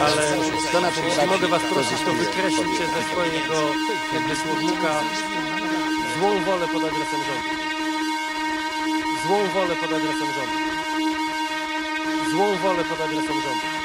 Ale jeśli mogę Was prosić, to wykreślcie ze swojego jakby słownika złą wolę pod adresem rządu. Złą wolę pod adresem rządu. Złą wolę pod adresem rządu.